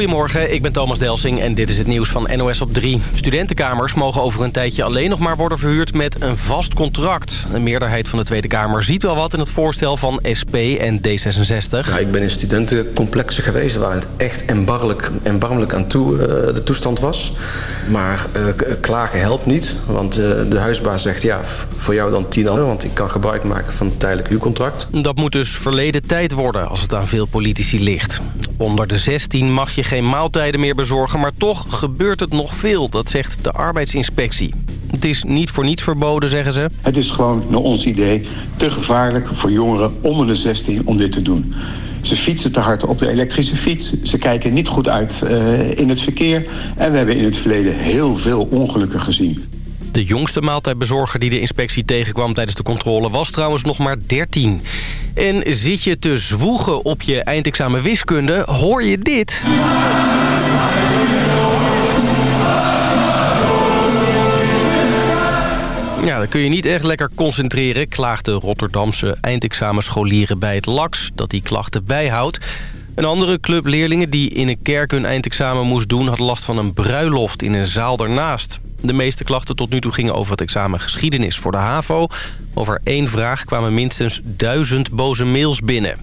Goedemorgen, ik ben Thomas Delsing en dit is het nieuws van NOS op 3. Studentenkamers mogen over een tijdje alleen nog maar worden verhuurd met een vast contract. Een meerderheid van de Tweede Kamer ziet wel wat in het voorstel van SP en D66. Ja, ik ben in studentencomplexen geweest waar het echt erbarmelijk, erbarmelijk aan toe uh, de toestand was. Maar uh, klagen helpt niet, want uh, de huisbaas zegt ja, voor jou dan 10 euro, want ik kan gebruik maken van het tijdelijk huurcontract. Dat moet dus verleden tijd worden als het aan veel politici ligt. Onder de 16 mag je geen maaltijden meer bezorgen, maar toch gebeurt het nog veel, dat zegt de arbeidsinspectie. Het is niet voor niets verboden, zeggen ze. Het is gewoon, naar ons idee, te gevaarlijk voor jongeren onder de 16 om dit te doen. Ze fietsen te hard op de elektrische fiets. Ze kijken niet goed uit uh, in het verkeer. En we hebben in het verleden heel veel ongelukken gezien. De jongste maaltijdbezorger die de inspectie tegenkwam tijdens de controle was trouwens nog maar 13. En zit je te zwoegen op je eindexamen wiskunde, hoor je dit... Ja, dan kun je niet echt lekker concentreren, klaagt de Rotterdamse eindexamenscholieren bij het LAX, dat die klachten bijhoudt. Een andere club leerlingen die in een kerk hun eindexamen moest doen... had last van een bruiloft in een zaal daarnaast. De meeste klachten tot nu toe gingen over het examen geschiedenis voor de HAVO. Over één vraag kwamen minstens duizend boze mails binnen.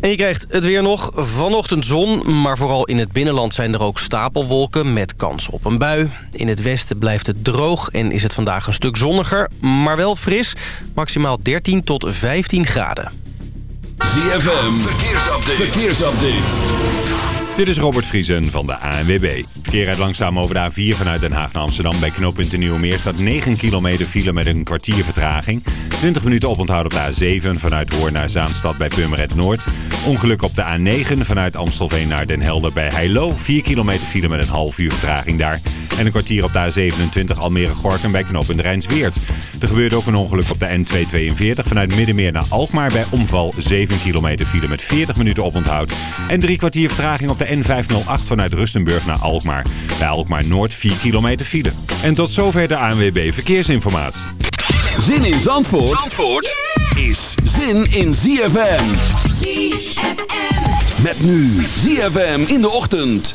En je krijgt het weer nog. Vanochtend zon, maar vooral in het binnenland zijn er ook stapelwolken met kans op een bui. In het westen blijft het droog en is het vandaag een stuk zonniger, maar wel fris. Maximaal 13 tot 15 graden. ZFM, verkeersupdate. verkeersupdate. Dit is Robert Vriesen van de ANWB. Verkeer rijdt langzaam over de A4 vanuit Den Haag naar Amsterdam. Bij knooppunt Nieuwemeer staat 9 kilometer file met een kwartier vertraging. 20 minuten oponthoud op de A7 vanuit Hoorn naar Zaanstad bij Purmerend Noord. Ongeluk op de A9 vanuit Amstelveen naar Den Helder bij Heilo. 4 kilometer file met een half uur vertraging daar. En een kwartier op de A27 Almere-Gorkum bij knooppunt Rijnsweert. Er gebeurde ook een ongeluk op de N242 vanuit Middenmeer naar Alkmaar bij omval 7 kilometer file met 40 minuten oponthoud. En drie kwartier vertraging op de N508 vanuit Rustenburg naar Alkmaar. Bij Alkmaar Noord 4 kilometer file. En tot zover de ANWB Verkeersinformatie. Zin in Zandvoort, Zandvoort is zin in ZFM. ZFM. Met nu ZFM in de ochtend.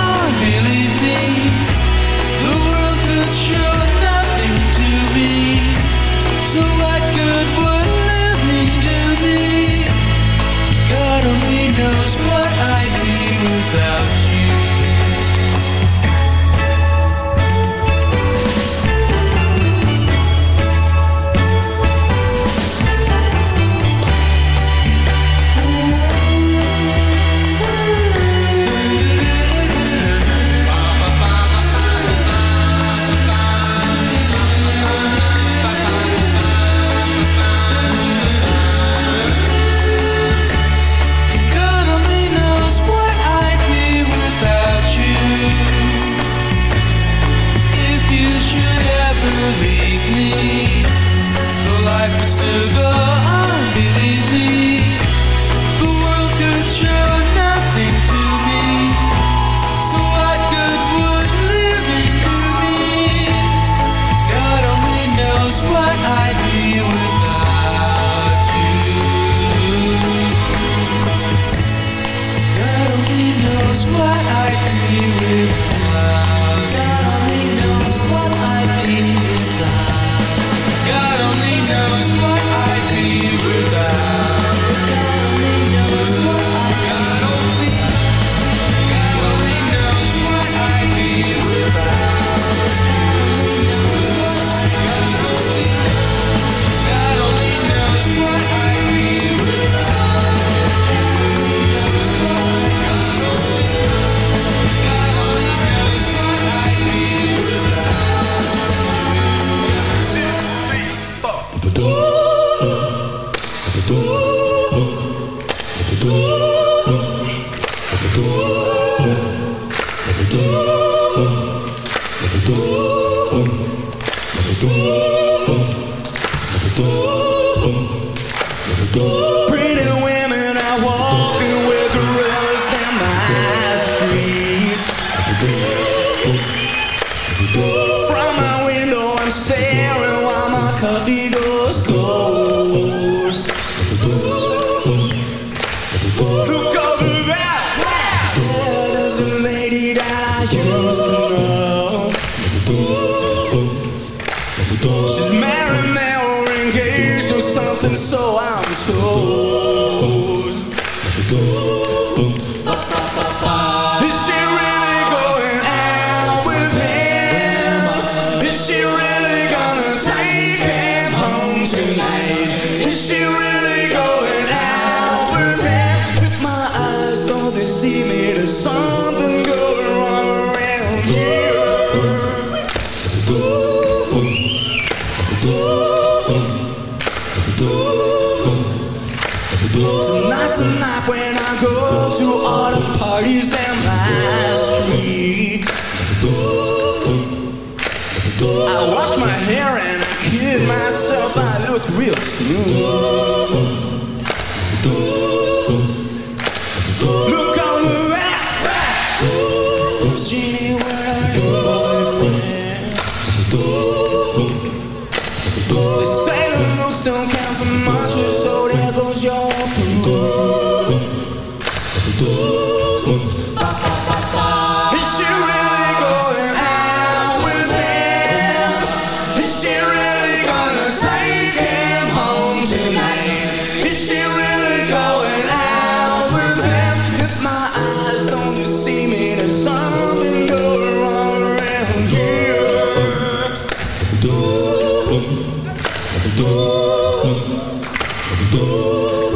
knows what I'd be without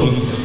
Cristo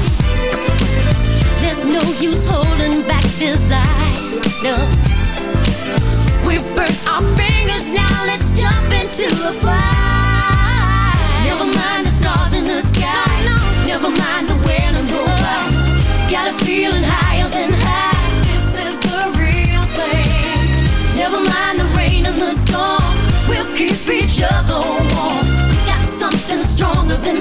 There's no use holding back desire. No. We've burnt our fingers, now let's jump into the fire. Never mind the stars in the sky. No. Never mind the where and go by. Got a feeling higher than high. This is the real thing. Never mind the rain and the storm. We'll keep each other warm. We got something stronger than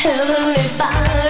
heavenly fire.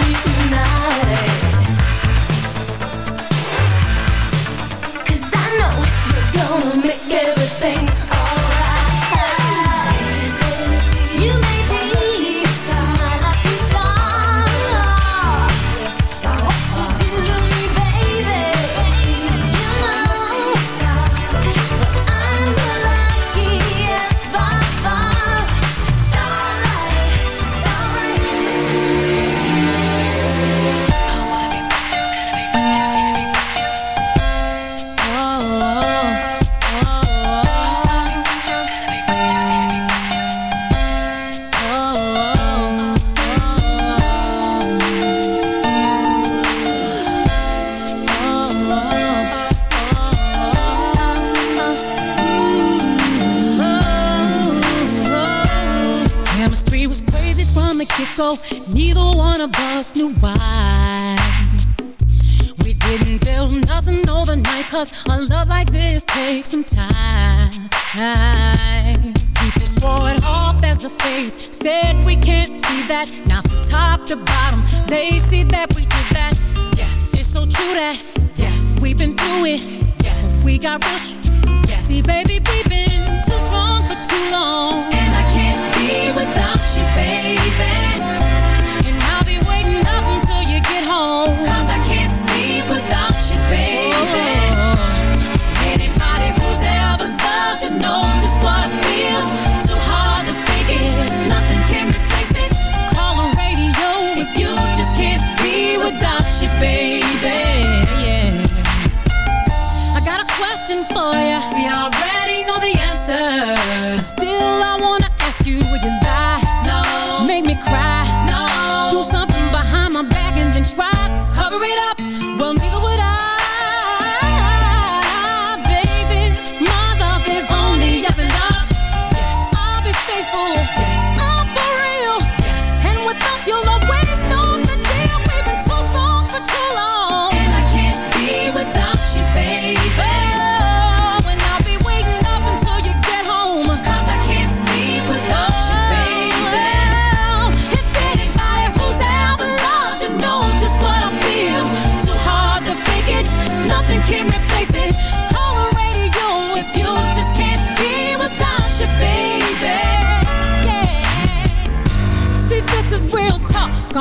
Oh, for you. See how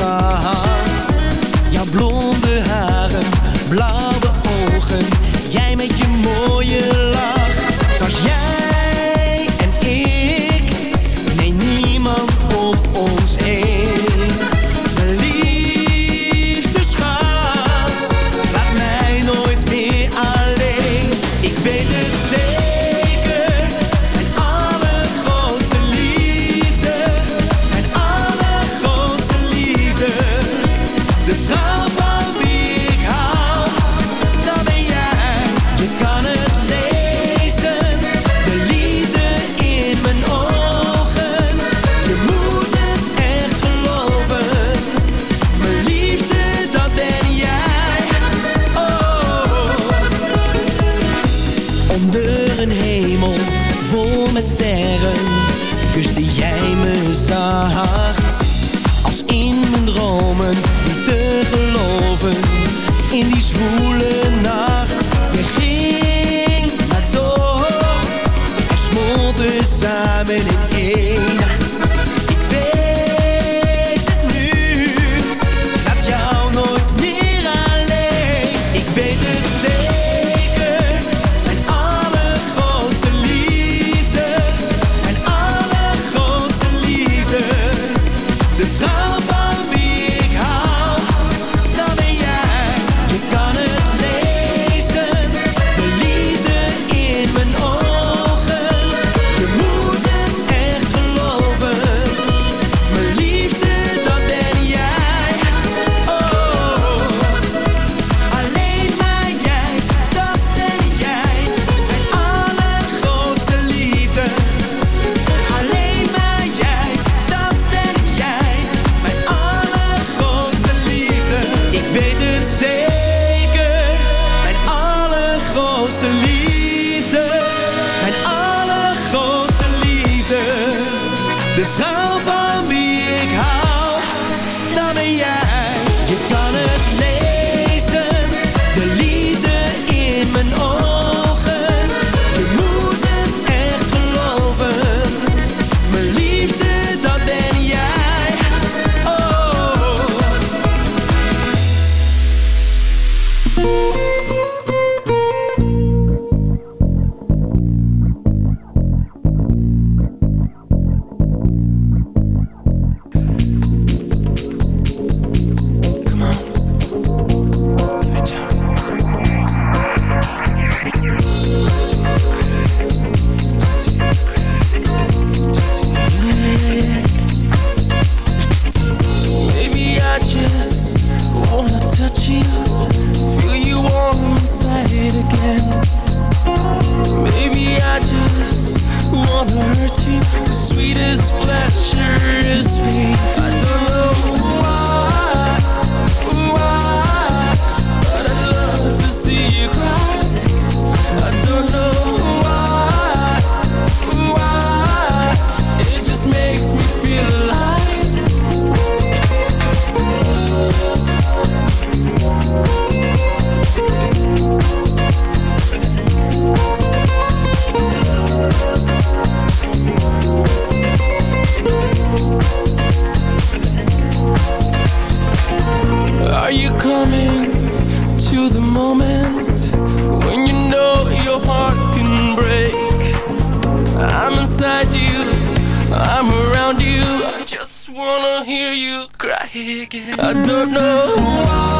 gehad. Jouw bloem I don't know why,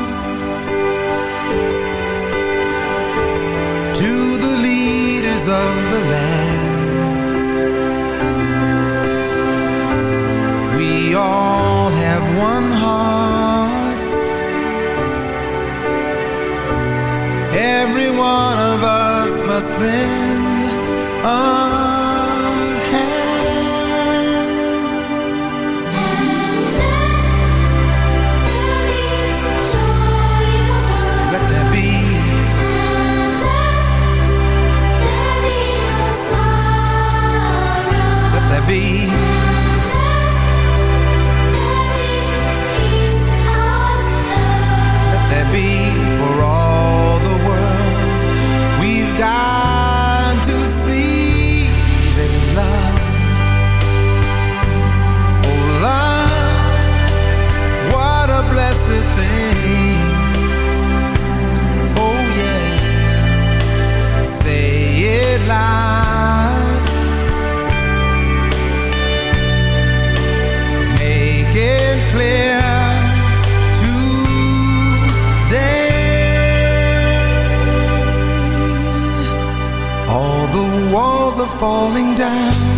us then. Oh. falling down.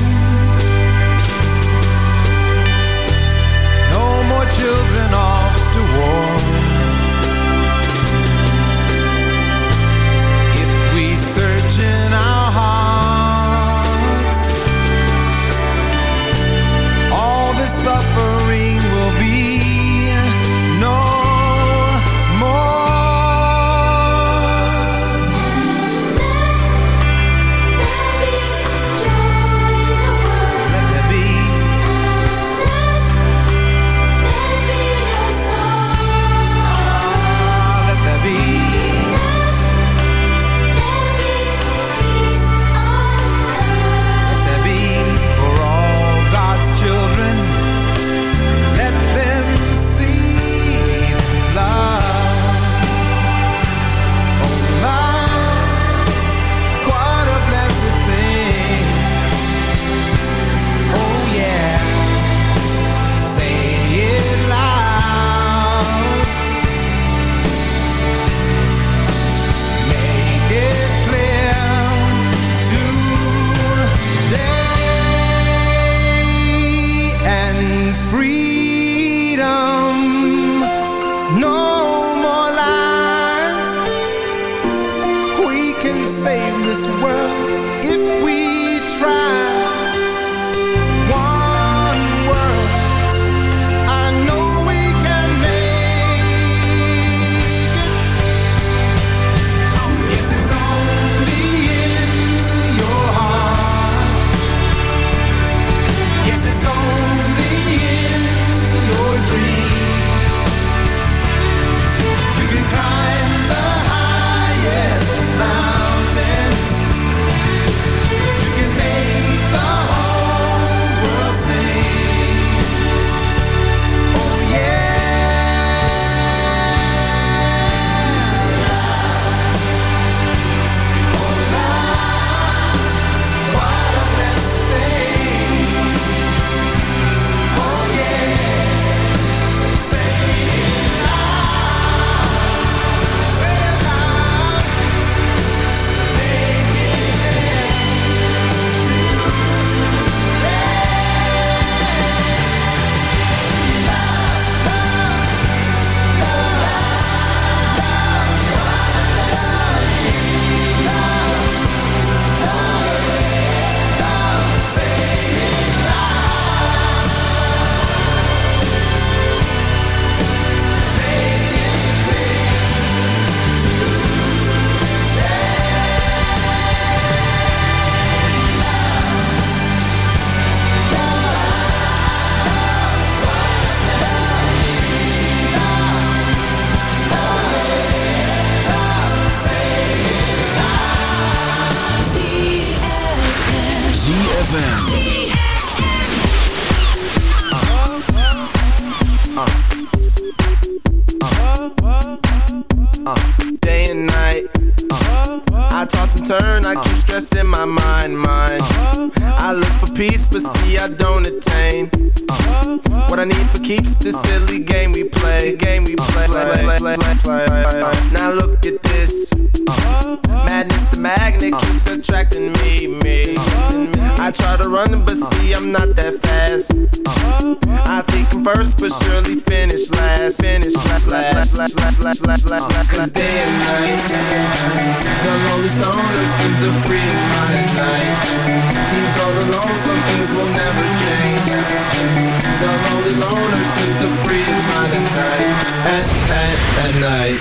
at, at, at night.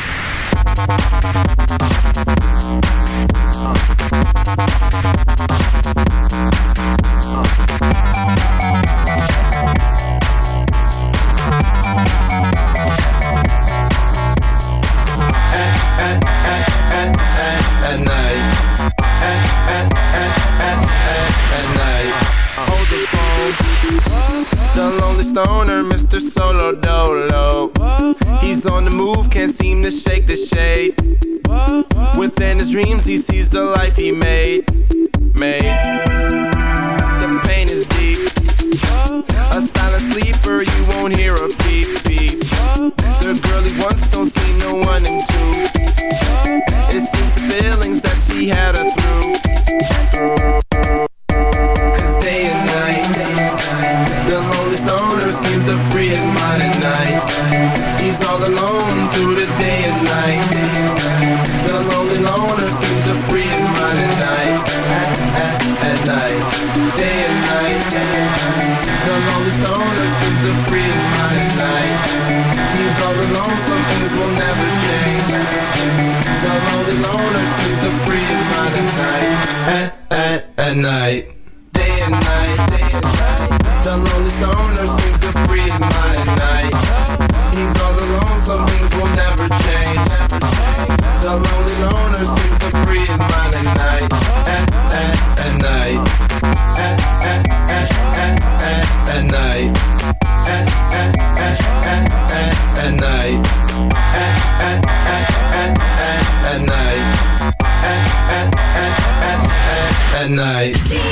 Uh. he sees the life he made. Night.